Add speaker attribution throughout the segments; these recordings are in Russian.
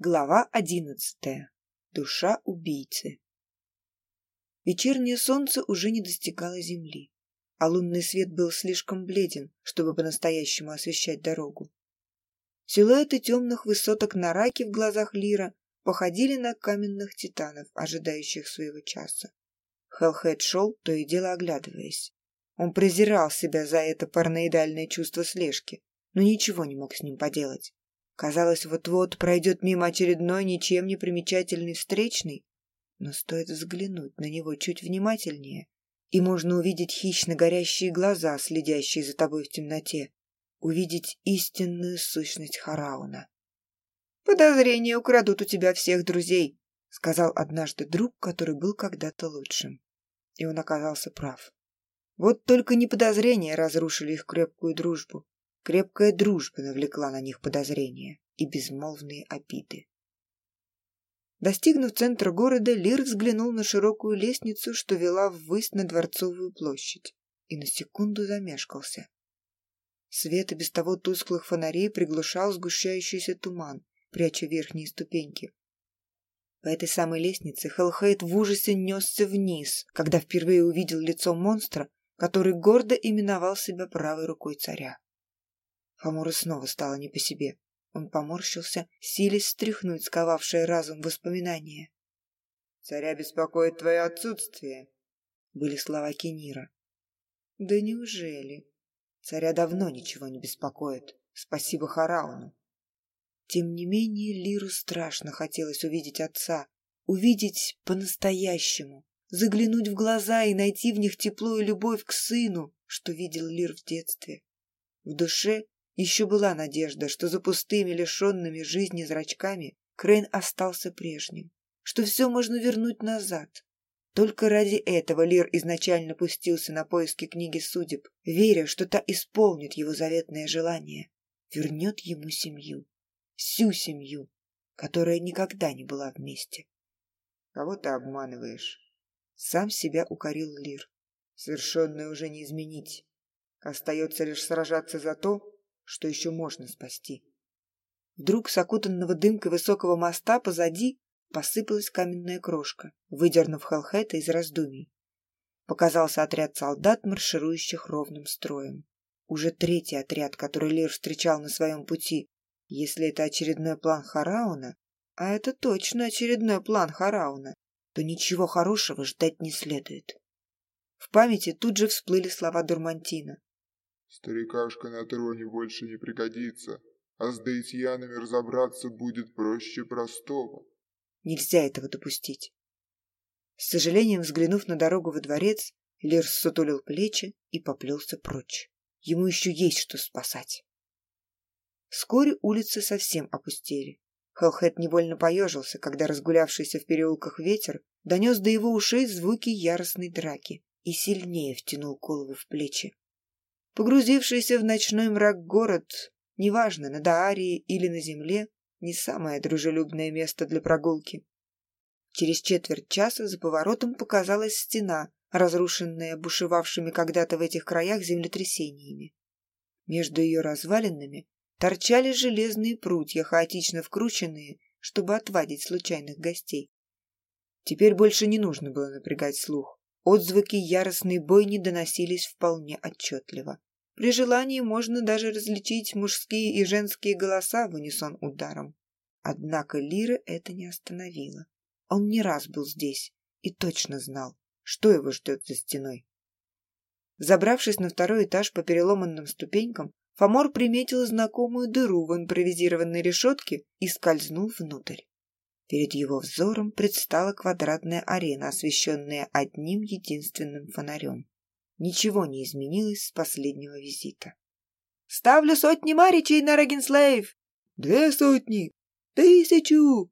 Speaker 1: Глава одиннадцатая. Душа убийцы. Вечернее солнце уже не достигало земли, а лунный свет был слишком бледен, чтобы по-настоящему освещать дорогу. Силуэты темных высоток на раке в глазах Лира походили на каменных титанов, ожидающих своего часа. Хеллхед шел, то и дело оглядываясь. Он презирал себя за это параноидальное чувство слежки, но ничего не мог с ним поделать. Казалось, вот-вот пройдет мимо очередной ничем не примечательный встречный, но стоит взглянуть на него чуть внимательнее, и можно увидеть хищно горящие глаза, следящие за тобой в темноте, увидеть истинную сущность Харауна. «Подозрения украдут у тебя всех друзей», — сказал однажды друг, который был когда-то лучшим. И он оказался прав. Вот только не подозрения разрушили их крепкую дружбу, Крепкая дружба навлекла на них подозрения и безмолвные обиды. Достигнув центра города, Лир взглянул на широкую лестницу, что вела ввысь на Дворцовую площадь, и на секунду замешкался. Свет и без того тусклых фонарей приглушал сгущающийся туман, пряча верхние ступеньки. По этой самой лестнице Хеллхейт в ужасе несся вниз, когда впервые увидел лицо монстра, который гордо именовал себя правой рукой царя. Фомору снова стало не по себе. Он поморщился, силясь стряхнуть сковавшее разум воспоминания. «Царя беспокоит твое отсутствие», — были слова Кенира. «Да неужели? Царя давно ничего не беспокоит. Спасибо Харауну». Тем не менее, Лиру страшно хотелось увидеть отца, увидеть по-настоящему, заглянуть в глаза и найти в них тепло и любовь к сыну, что видел Лир в детстве. В душе еще была надежда, что за пустыми, лишенными жизни зрачками Крейн остался прежним, что все можно вернуть назад. Только ради этого Лир изначально пустился на поиски книги судеб, веря, что та исполнит его заветное желание, вернет ему семью, всю семью, которая никогда не была вместе. «Кого ты обманываешь?» Сам себя укорил Лир. «Совершенное уже не изменить. Остается лишь сражаться за то, что еще можно спасти. Вдруг с окутанного дымкой высокого моста позади посыпалась каменная крошка, выдернув Хелхета из раздумий. Показался отряд солдат, марширующих ровным строем. Уже третий отряд, который Лир встречал на своем пути. Если это очередной план Харауна, а это точно очередной план Харауна, то ничего хорошего ждать не следует. В памяти тут же всплыли слова Дурмантина.
Speaker 2: Старикашка на троне больше не пригодится, а с дейтьянами разобраться будет проще простого.
Speaker 1: Нельзя этого допустить. С сожалением взглянув на дорогу во дворец, Лир сутулил плечи и поплелся прочь. Ему еще есть что спасать. Вскоре улицы совсем опустели. Хеллхед невольно поежился, когда разгулявшийся в переулках ветер донес до его ушей звуки яростной драки и сильнее втянул голову в плечи. Погрузившийся в ночной мрак город, неважно, на Даарии или на земле, не самое дружелюбное место для прогулки. Через четверть часа за поворотом показалась стена, разрушенная бушевавшими когда-то в этих краях землетрясениями. Между ее развалинами торчали железные прутья, хаотично вкрученные, чтобы отвадить случайных гостей. Теперь больше не нужно было напрягать слух. Отзвуки яростной бойни доносились вполне отчетливо. При желании можно даже различить мужские и женские голоса в унисон ударом. Однако Лира это не остановило. Он не раз был здесь и точно знал, что его ждет за стеной. Забравшись на второй этаж по переломанным ступенькам, Фомор приметил знакомую дыру в импровизированной решетке и скользнул внутрь. Перед его взором предстала квадратная арена, освещенная одним единственным фонарем. Ничего не изменилось с последнего визита. «Ставлю сотни маричей на Регенслейв!» «Две сотни!» «Тысячу!»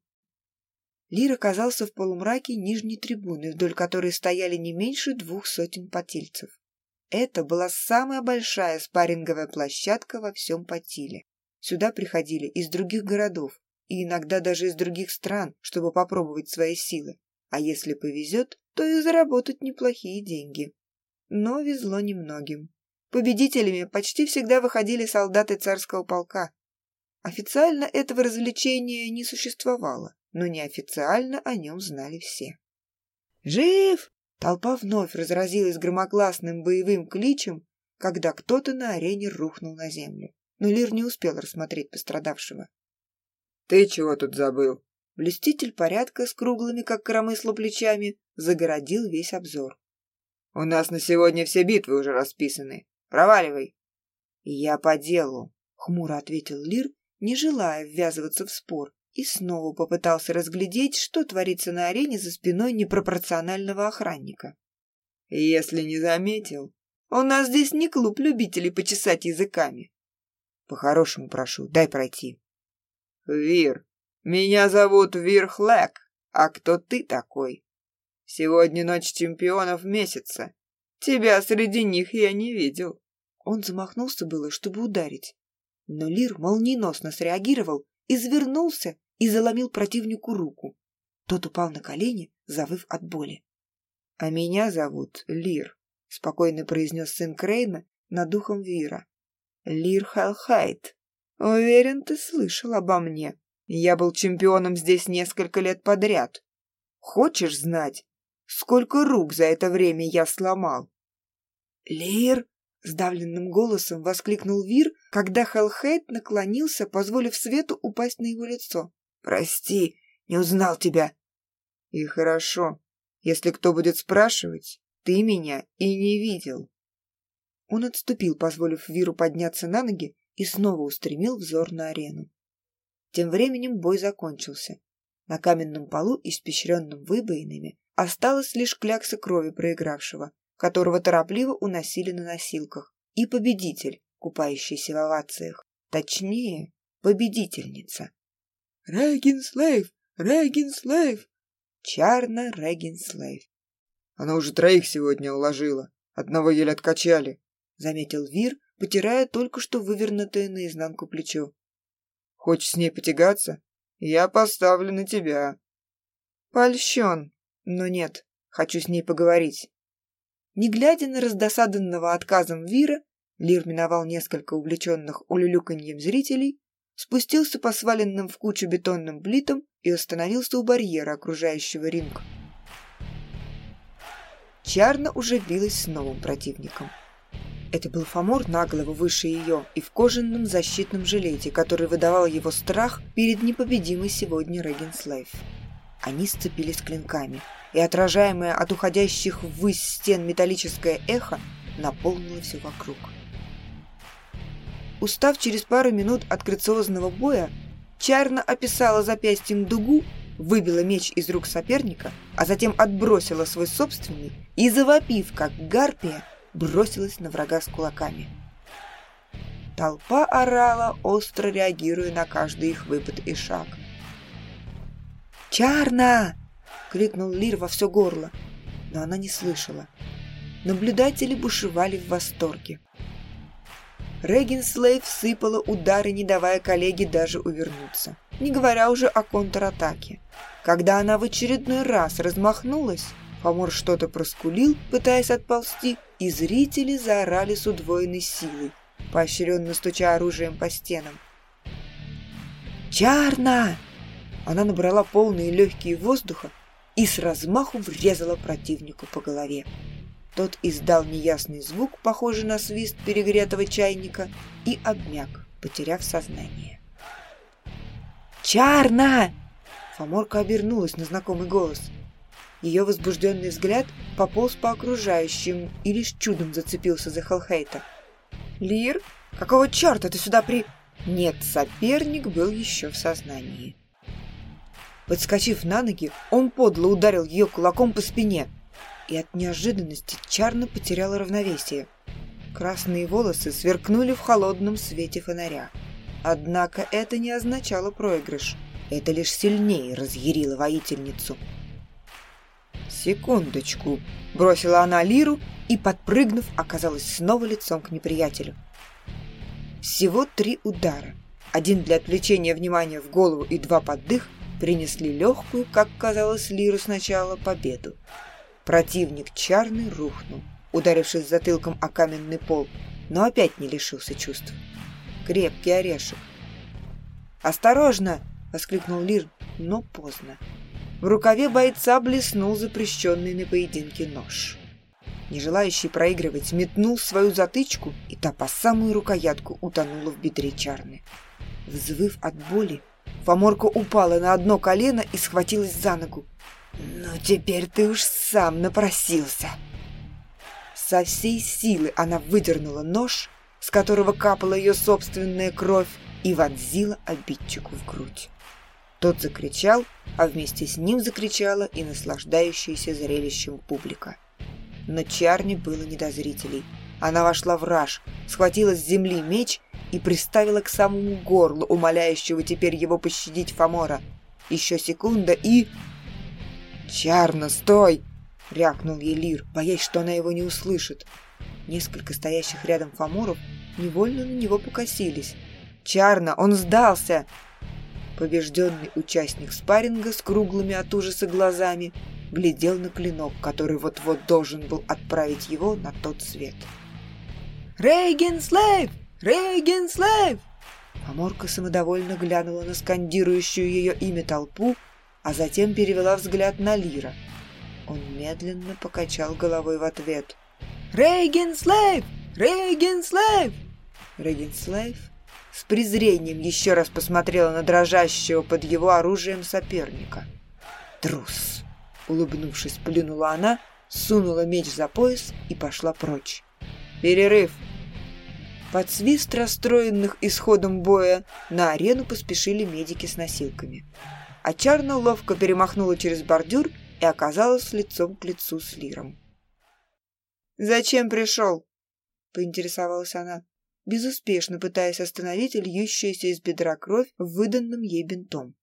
Speaker 1: Лир оказался в полумраке нижней трибуны, вдоль которой стояли не меньше двух сотен потильцев. Это была самая большая спарринговая площадка во всем Патиле. Сюда приходили из других городов и иногда даже из других стран, чтобы попробовать свои силы. А если повезет, то и заработать неплохие деньги но везло немногим. Победителями почти всегда выходили солдаты царского полка. Официально этого развлечения не существовало, но неофициально о нем знали все. «Жив!» Толпа вновь разразилась громогласным боевым кличем, когда кто-то на арене рухнул на землю. Но Лир не успел рассмотреть пострадавшего.
Speaker 3: «Ты чего тут забыл?»
Speaker 1: Блеститель порядка с круглыми, как коромысло, плечами загородил весь обзор.
Speaker 3: «У нас на сегодня все битвы уже расписаны. Проваливай!»
Speaker 1: «Я по делу», — хмуро ответил Лир, не желая ввязываться в спор, и снова попытался разглядеть, что творится на арене за спиной непропорционального охранника.
Speaker 3: «Если не заметил, у нас здесь не клуб любителей почесать языками.
Speaker 1: По-хорошему прошу, дай пройти».
Speaker 3: «Вир, меня зовут Вир Хлэк, а кто ты такой? Сегодня ночь чемпионов месяца. Тебя среди них я не видел».
Speaker 1: Он замахнулся было, чтобы ударить, но Лир молниеносно среагировал, извернулся и заломил противнику руку. Тот упал на колени, завыв от боли. «А меня зовут Лир», — спокойно произнес сын Крейна над духом Вира. «Лир Халхайт. Уверен, ты слышал обо мне. Я был чемпионом здесь несколько лет подряд. Хочешь знать, сколько рук за это время я сломал?» «Лир!» — сдавленным голосом воскликнул Вир, когда Хелхейт наклонился, позволив свету упасть на его лицо. Прости, не узнал тебя. И хорошо. Если кто будет спрашивать, ты меня и не видел. Он отступил, позволив Виру подняться на ноги, и снова устремил взор на арену. Тем временем бой закончился. На каменном полу, испещренном выбоинами, осталась лишь клякса крови проигравшего, которого торопливо уносили на носилках, и победитель, купающийся в овациях. Точнее, победительница.
Speaker 3: Регинслейв! Регинслейв!»
Speaker 1: Чарна Регинслейв.
Speaker 3: «Она уже троих сегодня уложила. Одного еле откачали», —
Speaker 1: заметил Вир, потирая только что вывернутое наизнанку плечо.
Speaker 3: «Хочешь с ней потягаться? Я поставлю на тебя».
Speaker 1: «Польщен, но нет, хочу с ней поговорить». Не глядя на раздосаданного отказом Вира, Лир миновал несколько увлеченных улюлюканьем зрителей спустился по сваленным в кучу бетонным плитам и остановился у барьера, окружающего ринг. Чарна уже билась с новым противником. Это был Фомор на голову выше ее и в кожаном защитном жилете, который выдавал его страх перед непобедимой сегодня Регенслейв. Они сцепились клинками, и отражаемое от уходящих ввысь стен металлическое эхо наполнило все вокруг. Устав через пару минут от грациозного боя, Чарна описала запястьем дугу, выбила меч из рук соперника, а затем отбросила свой собственный и, завопив, как гарпия, бросилась на врага с кулаками. Толпа орала, остро реагируя на каждый их выпад и шаг. «Чарна!» — крикнул Лир во все горло, но она не слышала. Наблюдатели бушевали в восторге. Регенслейв сыпала удары, не давая коллеге даже увернуться, не говоря уже о контратаке. Когда она в очередной раз размахнулась, Фомор что-то проскулил, пытаясь отползти, и зрители заорали с удвоенной силой, поощренно стуча оружием по стенам. «Чарна!» Она набрала полные легкие воздуха и с размаху врезала противнику по голове. Тот издал неясный звук, похожий на свист перегретого чайника, и обмяк, потеряв сознание. «Чарна!» Фоморка обернулась на знакомый голос. Ее возбужденный взгляд пополз по окружающим и лишь чудом зацепился за Хелхейта. «Лир, какого черта ты сюда при...» Нет, соперник был еще в сознании. Подскочив на ноги, он подло ударил ее кулаком по спине – и от неожиданности Чарна потеряла равновесие. Красные волосы сверкнули в холодном свете фонаря. Однако это не означало проигрыш. Это лишь сильнее разъярило воительницу. «Секундочку!» – бросила она Лиру и, подпрыгнув, оказалась снова лицом к неприятелю. Всего три удара. Один для отвлечения внимания в голову и два под дых принесли легкую, как казалось Лиру сначала, победу. Противник Чарный рухнул, ударившись затылком о каменный пол, но опять не лишился чувств. Крепкий орешек. «Осторожно!» — воскликнул Лир, но поздно. В рукаве бойца блеснул запрещенный на поединке нож. Не желающий проигрывать, метнул свою затычку, и та по самую рукоятку утонула в бедре Чарны. Взвыв от боли, Фоморка упала на одно колено и схватилась за ногу. «Ну, теперь ты уж сам напросился!» Со всей силы она выдернула нож, с которого капала ее собственная кровь, и вонзила обидчику в грудь. Тот закричал, а вместе с ним закричала и наслаждающаяся зрелищем публика. Но Чарни было не до зрителей. Она вошла в раж, схватила с земли меч и приставила к самому горлу умоляющего теперь его пощадить Фомора. Еще секунда и... «Чарна, стой!» — рякнул Елир, боясь, что она его не услышит. Несколько стоящих рядом Фоморов невольно на него покосились. «Чарна, он сдался!» Побежденный участник спарринга с круглыми от ужаса глазами глядел на клинок, который вот-вот должен был отправить его на тот свет. «Рейген Слейв! Рейген Слейв!» Аморка самодовольно глянула на скандирующую ее имя толпу, а затем перевела взгляд на Лира. Он медленно покачал головой в ответ. «Рейген Слейв! Рейген Слейв!» Рейген Слейв с презрением еще раз посмотрела на дрожащего под его оружием соперника. «Трус!» — улыбнувшись, плюнула она, сунула меч за пояс и пошла прочь. «Перерыв!» Под свист расстроенных исходом боя на арену поспешили медики с носилками. А Чарна ловко перемахнула через бордюр и оказалась лицом к лицу с Лиром. «Зачем пришел?» — поинтересовалась она безуспешно пытаясь остановить льющуюся из бедра кровь выданным ей бинтом.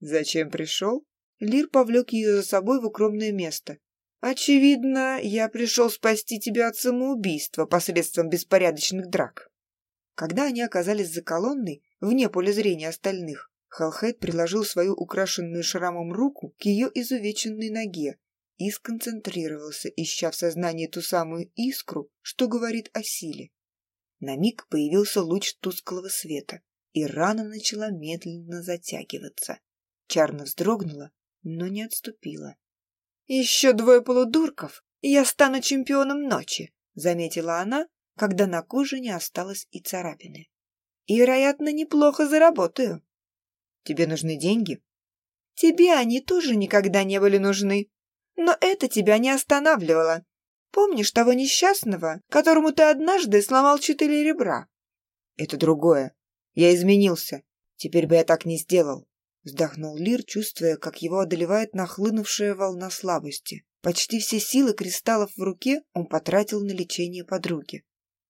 Speaker 1: «Зачем пришел?» Лир повлек ее за собой в укромное место. «Очевидно, я пришел спасти тебя от самоубийства посредством беспорядочных драк». Когда они оказались за колонной, вне поля зрения остальных, Халхед приложил свою украшенную шрамом руку к ее изувеченной ноге и сконцентрировался, ища в сознании ту самую искру, что говорит о силе. На миг появился луч тусклого света, и рана начала медленно затягиваться. Чарна вздрогнула, но не отступила. «Еще двое полудурков, и я стану чемпионом ночи», заметила она, когда на коже не осталось и царапины. «И, вероятно, неплохо заработаю». «Тебе нужны деньги?» «Тебе они тоже никогда не были нужны. Но это тебя не останавливало. Помнишь того несчастного, которому ты однажды сломал четыре ребра?» «Это другое. Я изменился. Теперь бы я так не сделал», — вздохнул Лир, чувствуя, как его одолевает нахлынувшая волна слабости. Почти все силы кристаллов в руке он потратил на лечение подруги.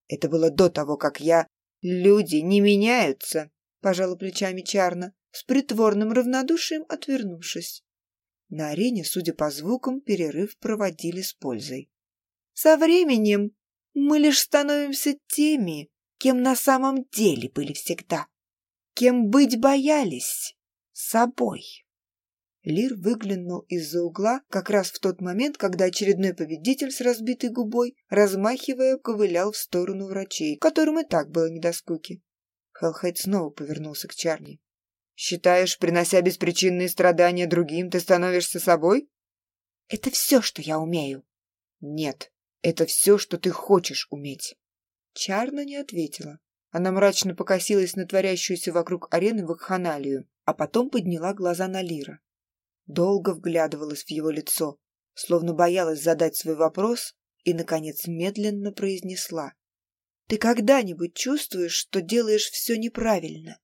Speaker 1: Это было до того, как я... «Люди не меняются», — пожала плечами Чарна, с притворным равнодушием отвернувшись. На арене, судя по звукам, перерыв проводили с пользой. Со временем мы лишь становимся теми, кем на самом деле были всегда, кем быть боялись собой. Лир выглянул из-за угла как раз в тот момент, когда очередной победитель с разбитой губой, размахивая, ковылял в сторону врачей, которым и так было не до скуки. Хеллхейд снова повернулся к Чарни. «Считаешь, принося беспричинные страдания другим, ты становишься собой?» «Это все, что я умею». «Нет, это все, что ты хочешь уметь. Чарна не ответила. Она мрачно покосилась на творящуюся вокруг арены вакханалию, а потом подняла глаза на Лира. Долго вглядывалась в его лицо, словно боялась задать свой вопрос, и, наконец, медленно произнесла. «Ты когда-нибудь чувствуешь, что делаешь все неправильно?»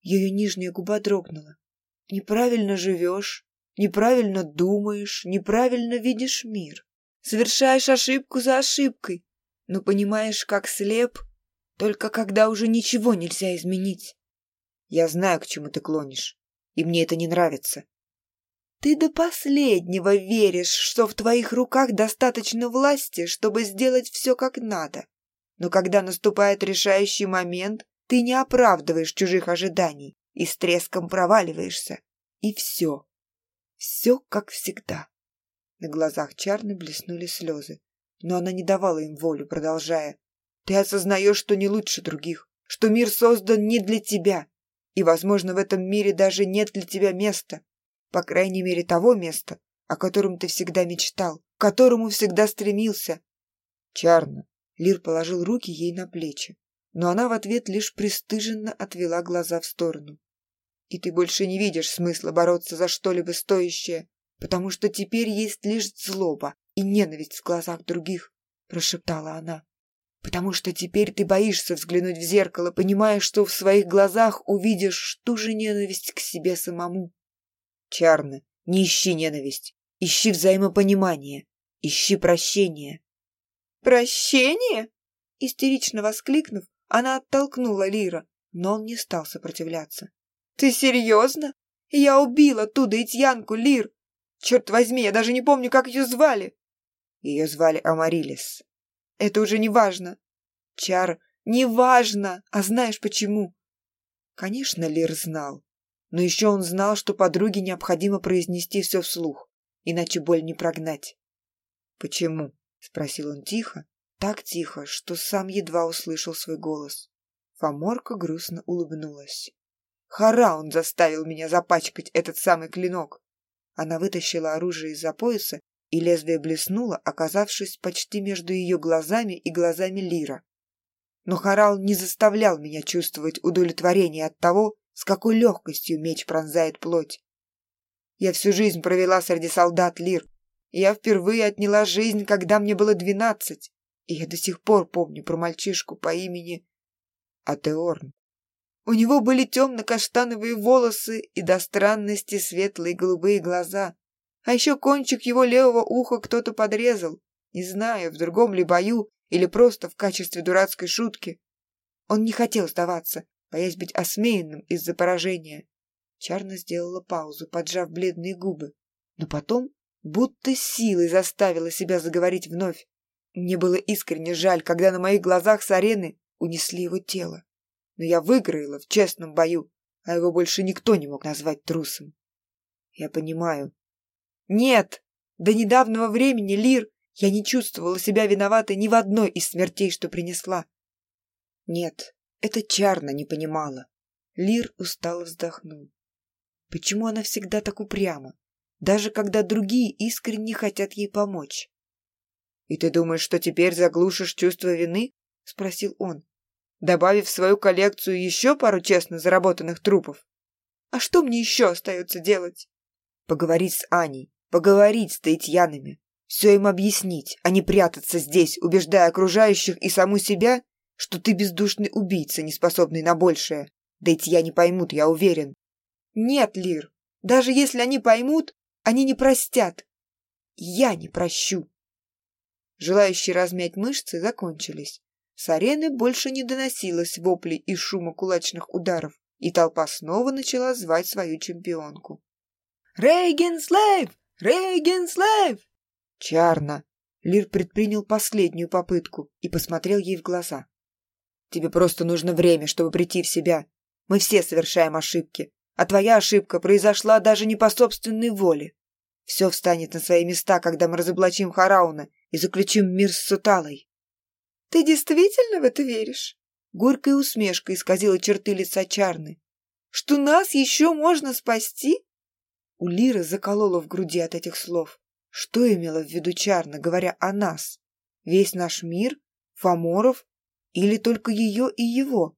Speaker 1: Ее нижняя губа дрогнула. «Неправильно живешь, неправильно думаешь, неправильно видишь мир. Совершаешь ошибку за ошибкой, но понимаешь, как слеп, только когда уже ничего нельзя изменить. Я знаю, к чему ты клонишь, и мне это не нравится. Ты до последнего веришь, что в твоих руках достаточно власти, чтобы сделать все как надо. Но когда наступает решающий момент, ты не оправдываешь чужих ожиданий и с треском проваливаешься. И все. Все как всегда. На глазах Чарны блеснули слезы, но она не давала им волю, продолжая. «Ты осознаешь, что не лучше других, что мир создан не для тебя. И, возможно, в этом мире даже нет для тебя места. По крайней мере, того места, о котором ты всегда мечтал, к которому всегда стремился. Чарно. Лир положил руки ей на плечи, но она в ответ лишь пристыженно отвела глаза в сторону. И ты больше не видишь смысла бороться за что-либо стоящее, потому что теперь есть лишь злоба и ненависть в глазах других, прошептала она. Потому что теперь ты боишься взглянуть в зеркало, понимая, что в своих глазах увидишь ту же ненависть к себе самому. Чарно, не ищи ненависть, ищи взаимопонимание, ищи прощение. «Прощение?» Истерично воскликнув, она оттолкнула Лира, но он не стал сопротивляться. «Ты серьезно? Я убила ту Дейтьянку, Лир! Черт возьми, я даже не помню, как ее звали!» Ее звали Амарилис. «Это уже не важно!» «Чар, не важно! А знаешь почему?» Конечно, Лир знал. Но еще он знал, что подруге необходимо произнести все вслух, иначе боль не прогнать. «Почему?» Спросил он тихо, так тихо, что сам едва услышал свой голос. Фоморка грустно улыбнулась. Хара он заставил меня запачкать этот самый клинок. Она вытащила оружие из-за пояса, и лезвие блеснуло, оказавшись почти между ее глазами и глазами Лира. Но Харал не заставлял меня чувствовать удовлетворение от того, с какой легкостью меч пронзает плоть. Я всю жизнь провела среди солдат Лир, я впервые отняла жизнь, когда мне было двенадцать, и я до сих пор помню про мальчишку по имени Атеорн. У него были темно-каштановые волосы и до странности светлые голубые глаза. А еще кончик его левого уха кто-то подрезал. Не знаю, в другом ли бою или просто в качестве дурацкой шутки. Он не хотел сдаваться, боясь быть осмеянным из-за поражения. Чарна сделала паузу, поджав бледные губы. Но потом будто силой заставила себя заговорить вновь. Мне было искренне жаль, когда на моих глазах с арены унесли его тело. Но я выиграла в честном бою, а его больше никто не мог назвать трусом. Я понимаю. Нет! До недавнего времени, Лир, я не чувствовала себя виноватой ни в одной из смертей, что принесла. Нет, это Чарна не понимала. Лир устало вздохнул. Почему она всегда так упряма? даже когда другие искренне хотят ей помочь. «И ты думаешь, что теперь заглушишь чувство вины?» — спросил он, добавив в свою коллекцию еще пару честно заработанных трупов. «А что мне еще остается делать?» «Поговорить с Аней, поговорить с Таитьянами, все им объяснить, а не прятаться здесь, убеждая окружающих и саму себя, что ты бездушный убийца, не способный на большее. Да не поймут, я уверен. Нет, Лир, даже если они поймут, они не простят. Я не прощу. Желающие размять мышцы закончились. С арены больше не доносилось воплей и шума кулачных ударов, и толпа снова начала звать свою чемпионку. «Рейген Слейв! Рейген Слейв!» «Чарно!» Лир предпринял последнюю попытку и посмотрел ей в глаза. «Тебе просто нужно время, чтобы прийти в себя. Мы все совершаем ошибки. А твоя ошибка произошла даже не по собственной воле. Все встанет на свои места, когда мы разоблачим Харауна и заключим мир с Суталой. Ты действительно в это веришь? Горькая усмешка исказила черты лица Чарны. Что нас еще можно спасти? У Лиры заколола в груди от этих слов. Что имела в виду Чарна, говоря о нас? Весь наш мир? Фоморов? Или только ее и его?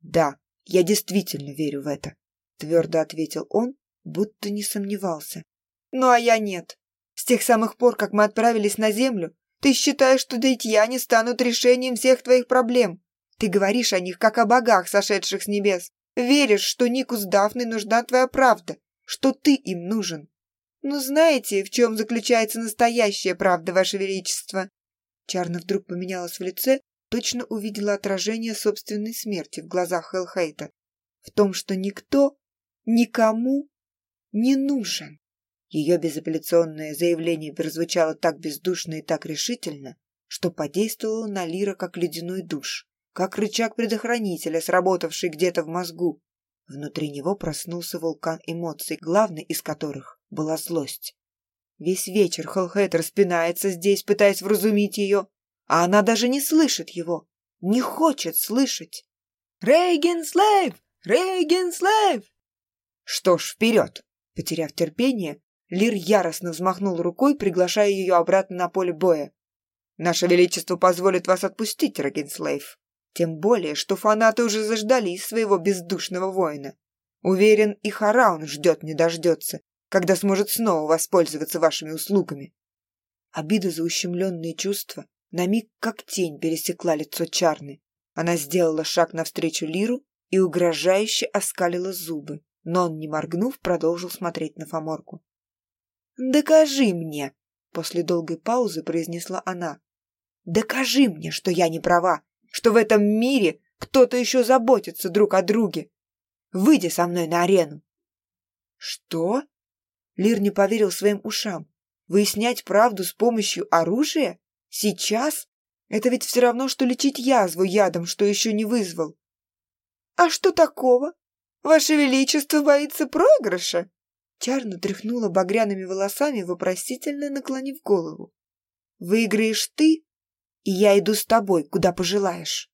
Speaker 1: Да, я действительно верю в это твердо ответил он, будто не сомневался. Ну а я нет. С тех самых пор, как мы отправились на землю, ты считаешь, что дейтьяне станут решением всех твоих проблем. Ты говоришь о них, как о богах, сошедших с небес. Веришь, что Нику с Дафной нужна твоя правда, что ты им нужен. Но знаете, в чем заключается настоящая правда, Ваше Величество?» Чарна вдруг поменялась в лице, точно увидела отражение собственной смерти в глазах Хелхейта. В том, что никто никому не нужен. Ее безапелляционное заявление прозвучало так бездушно и так решительно, что подействовало на Лира как ледяной душ, как рычаг предохранителя, сработавший где-то в мозгу. Внутри него проснулся вулкан эмоций, главной из которых была злость. Весь вечер Холхет распинается здесь, пытаясь вразумить ее, а она даже не слышит его, не хочет слышать. «Рейген Слейв! Рейгенслейв!» Что ж, вперед! Потеряв терпение, Лир яростно взмахнул рукой, приглашая ее обратно на поле боя. «Наше Величество позволит вас отпустить, Регенслейв. Тем более, что фанаты уже заждались своего бездушного воина. Уверен, и Хараун ждет не дождется, когда сможет снова воспользоваться вашими услугами». Обида за ущемленные чувства на миг как тень пересекла лицо Чарны. Она сделала шаг навстречу Лиру и угрожающе оскалила зубы, но он, не моргнув, продолжил смотреть на Фоморку. «Докажи мне!» — после долгой паузы произнесла она. «Докажи мне, что я не права, что в этом мире кто-то еще заботится друг о друге. Выйди со мной на арену». «Что?» Лир не поверил своим ушам. «Выяснять правду с помощью оружия? Сейчас? Это ведь все равно, что лечить язву ядом, что еще не вызвал». «А что такого? Ваше Величество боится проигрыша?» Чарна тряхнула багряными волосами, вопросительно наклонив голову. «Выиграешь ты, и я иду с тобой, куда пожелаешь.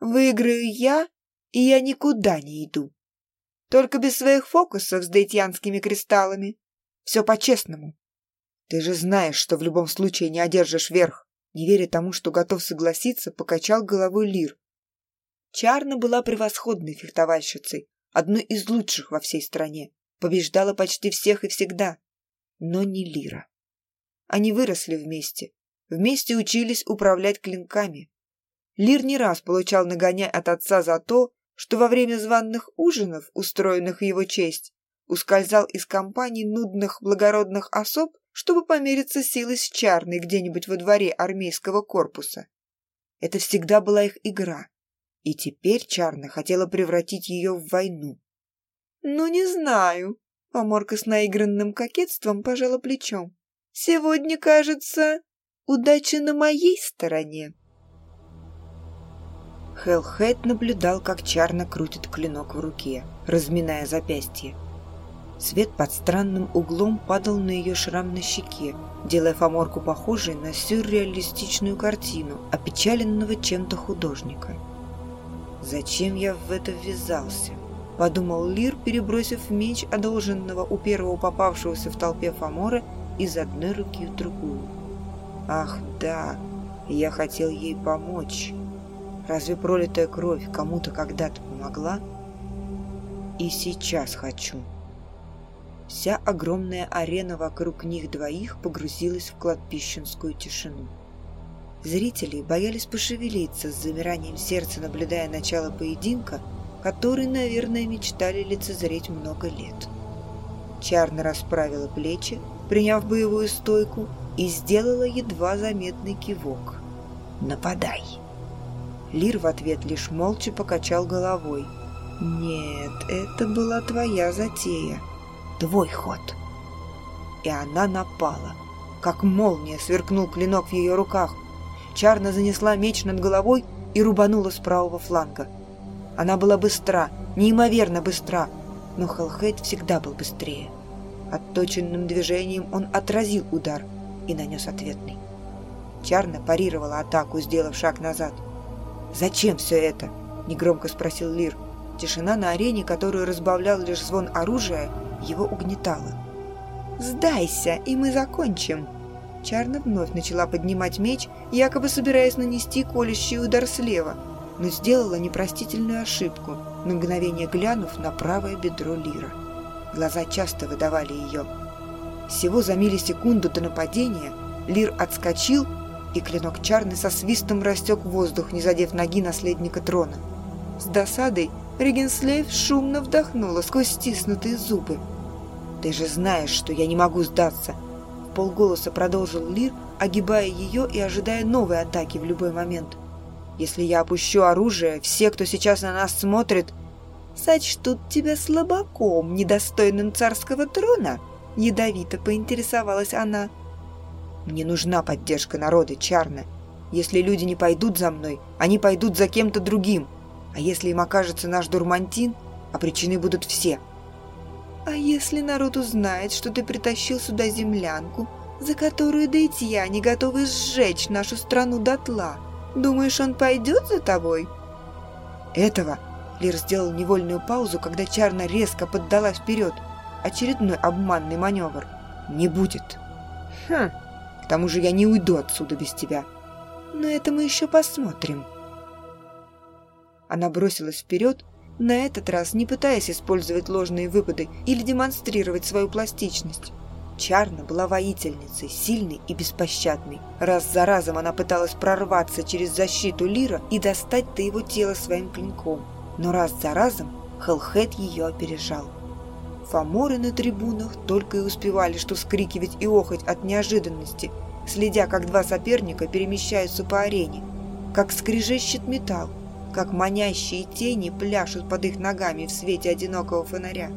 Speaker 1: Выиграю я, и я никуда не иду. Только без своих фокусов с дейтьянскими кристаллами. Все по-честному. Ты же знаешь, что в любом случае не одержишь верх. Не веря тому, что готов согласиться, покачал головой Лир. Чарна была превосходной фехтовальщицей, одной из лучших во всей стране. Побеждала почти всех и всегда. Но не Лира. Они выросли вместе, Вместе учились управлять клинками. Лир не раз получал нагоняй от отца за то, что во время званных ужинов, устроенных в его честь, ускользал из компании нудных благородных особ, чтобы помериться силой с Чарной где-нибудь во дворе армейского корпуса. Это всегда была их игра, и теперь Чарна хотела превратить ее в войну. «Ну, не знаю», — Поморка с наигранным кокетством пожала плечом. «Сегодня, кажется, Удача на моей стороне. Хеллхед наблюдал, как Чарна крутит клинок в руке, разминая запястье. Свет под странным углом падал на ее шрам на щеке, делая Фоморку похожей на сюрреалистичную картину опечаленного чем-то художника. «Зачем я в это ввязался?» – подумал Лир, перебросив меч, одолженного у первого попавшегося в толпе Фомора, из одной руки в другую. Ах, да, я хотел ей помочь. Разве пролитая кровь кому-то когда-то помогла? И сейчас хочу. Вся огромная арена вокруг них двоих погрузилась в кладбищенскую тишину. Зрители боялись пошевелиться с замиранием сердца, наблюдая начало поединка, который, наверное, мечтали лицезреть много лет. Чарна расправила плечи, приняв боевую стойку, и сделала едва заметный кивок. «Нападай!» Лир в ответ лишь молча покачал головой. «Нет, это была твоя затея. Твой ход!» И она напала. Как молния сверкнул клинок в ее руках. Чарна занесла меч над головой и рубанула с правого фланга. Она была быстра, неимоверно быстра, но Хелхейт всегда был быстрее. Отточенным движением он отразил удар – и нанес ответный. Чарна парировала атаку, сделав шаг назад. «Зачем все это?» – негромко спросил Лир. Тишина на арене, которую разбавлял лишь звон оружия, его угнетала. «Сдайся, и мы закончим!» Чарна вновь начала поднимать меч, якобы собираясь нанести колющий удар слева, но сделала непростительную ошибку, на мгновение глянув на правое бедро Лира. Глаза часто выдавали ее – всего за миллисекунду до нападения Лир отскочил, и клинок Чарны со свистом растек воздух, не задев ноги наследника трона. С досадой Регенслейв шумно вдохнула сквозь стиснутые зубы. «Ты же знаешь, что я не могу сдаться!» Полголоса продолжил Лир, огибая ее и ожидая новой атаки в любой момент. «Если я опущу оружие, все, кто сейчас на нас смотрит, сочтут тебя слабаком, недостойным царского трона!» Ядовито поинтересовалась она. «Мне нужна поддержка народа, Чарна. Если люди не пойдут за мной, они пойдут за кем-то другим. А если им окажется наш дурмантин, опричены будут все». «А если народ узнает, что ты притащил сюда землянку, за которую Дейтья не готовы сжечь нашу страну дотла, думаешь, он пойдет за тобой?» «Этого Лир сделал невольную паузу, когда Чарна резко поддалась вперед. Очередной обманный маневр. «Не будет». «Хм, к тому же я не уйду отсюда без тебя». «Но это мы еще посмотрим». Она бросилась вперед, на этот раз не пытаясь использовать ложные выпады или демонстрировать свою пластичность. Чарна была воительницей, сильной и беспощадной. Раз за разом она пыталась прорваться через защиту Лира и достать до его тела своим клинком. Но раз за разом Хелхет ее опережал. Фаморы на трибунах только и успевали что скрикивать и охать от неожиданности, следя, как два соперника перемещаются по арене, как скрежещет металл, как манящие тени пляшут под их ногами в свете одинокого фонаря.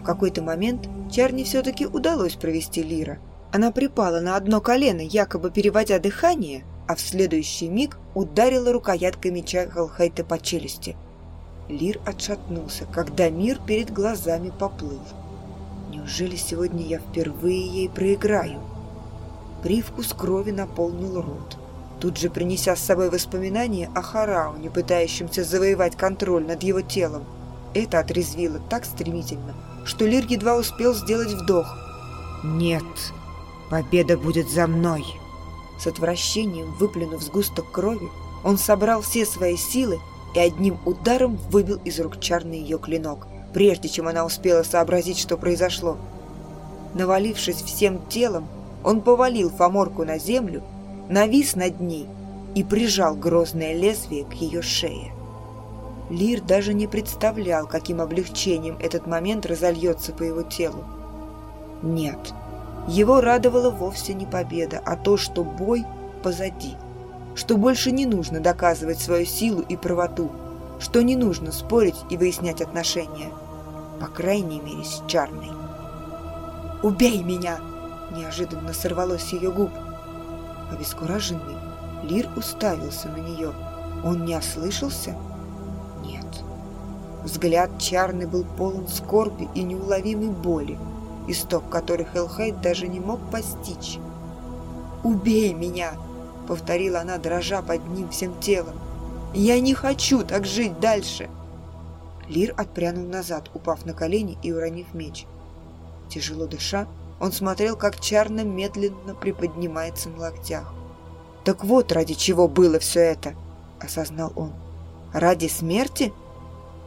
Speaker 1: В какой-то момент Чарни все-таки удалось провести Лира. Она припала на одно колено, якобы переводя дыхание, а в следующий миг ударила рукояткой меча Халхайта по челюсти. Лир отшатнулся, когда мир перед глазами поплыл. Неужели сегодня я впервые ей проиграю? Привкус крови наполнил рот. Тут же принеся с собой воспоминания о Харауне, пытающемся завоевать контроль над его телом. Это отрезвило так стремительно, что Лир едва успел сделать вдох. «Нет, победа будет за мной!» С отвращением выплюнув сгусток крови, он собрал все свои силы и одним ударом выбил из рук Чарны ее клинок, прежде чем она успела сообразить, что произошло. Навалившись всем телом, он повалил Фоморку на землю, навис над ней и прижал грозное лезвие к ее шее. Лир даже не представлял, каким облегчением этот момент разольется по его телу. Нет, его радовала вовсе не победа, а то, что бой позади, что больше не нужно доказывать свою силу и правоту, что не нужно спорить и выяснять отношения, по крайней мере с Чарной. «Убей меня!» – неожиданно сорвалось ее губ. Обескураженный, Лир уставился на нее. Он не ослышался – Взгляд Чарны был полон скорби и неуловимой боли, исток которых Элхейд даже не мог постичь. «Убей меня!» — повторила она, дрожа под ним всем телом. «Я не хочу так жить дальше!» Лир отпрянул назад, упав на колени и уронив меч. Тяжело дыша, он смотрел, как Чарна медленно приподнимается на локтях. «Так вот, ради чего было все это!» — осознал он. «Ради смерти?»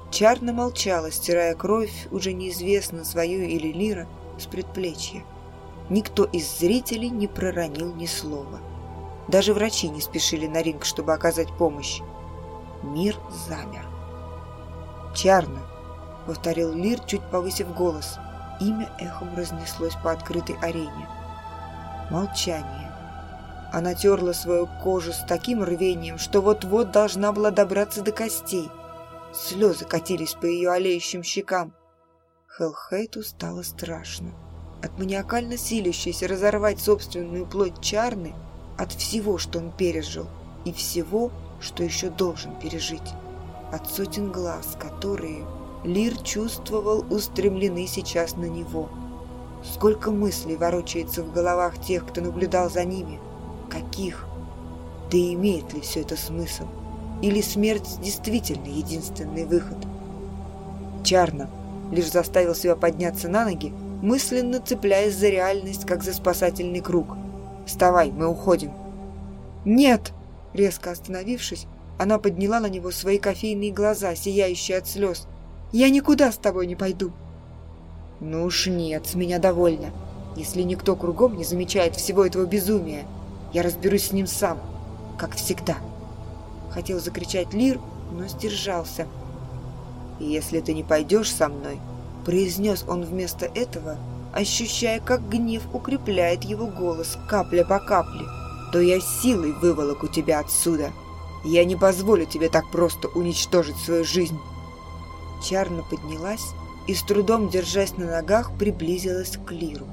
Speaker 1: Чарна молчала, стирая кровь, уже неизвестно, свою или Лира, с предплечья. Никто из зрителей не проронил ни слова. Даже врачи не спешили на ринг, чтобы оказать помощь. Мир замер. «Чарна!» — повторил Лир, чуть повысив голос. Имя эхом разнеслось по открытой арене. Молчание. Она терла свою кожу с таким рвением, что вот-вот должна была добраться до костей — Слезы катились по ее олеющим щекам. Хелхейту стало страшно. От маниакально силящейся разорвать собственную плоть Чарны, от всего, что он пережил, и всего, что еще должен пережить. От сотен глаз, которые Лир чувствовал устремлены сейчас на него. Сколько мыслей ворочается в головах тех, кто наблюдал за ними. Каких? Да имеет ли все это смысл? Или смерть действительно единственный выход? Чарно лишь заставил себя подняться на ноги, мысленно цепляясь за реальность, как за спасательный круг. «Вставай, мы уходим!» «Нет!» Резко остановившись, она подняла на него свои кофейные глаза, сияющие от слез. «Я никуда с тобой не пойду!» «Ну уж нет, с меня довольно. Если никто кругом не замечает всего этого безумия, я разберусь с ним сам, как всегда». Хотел закричать Лир, но сдержался. «Если ты не пойдешь со мной», — произнес он вместо этого, ощущая, как гнев укрепляет его голос капля по капле, то я силой выволоку тебя отсюда. Я не позволю тебе так просто уничтожить свою жизнь. Чарна поднялась и, с трудом держась на ногах, приблизилась к Лиру.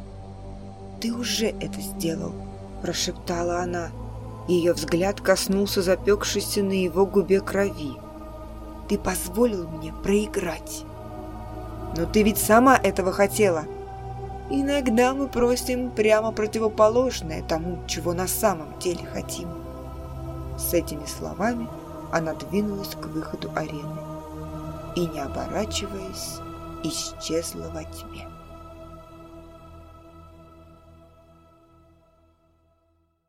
Speaker 1: «Ты уже это сделал», – прошептала она. Ее взгляд коснулся запекшейся на его губе крови. «Ты позволил мне проиграть!» «Но ты ведь сама этого хотела!» «Иногда мы просим прямо противоположное тому, чего на самом деле хотим!» С этими словами она двинулась к выходу арены. и, не оборачиваясь, исчезла во тьме.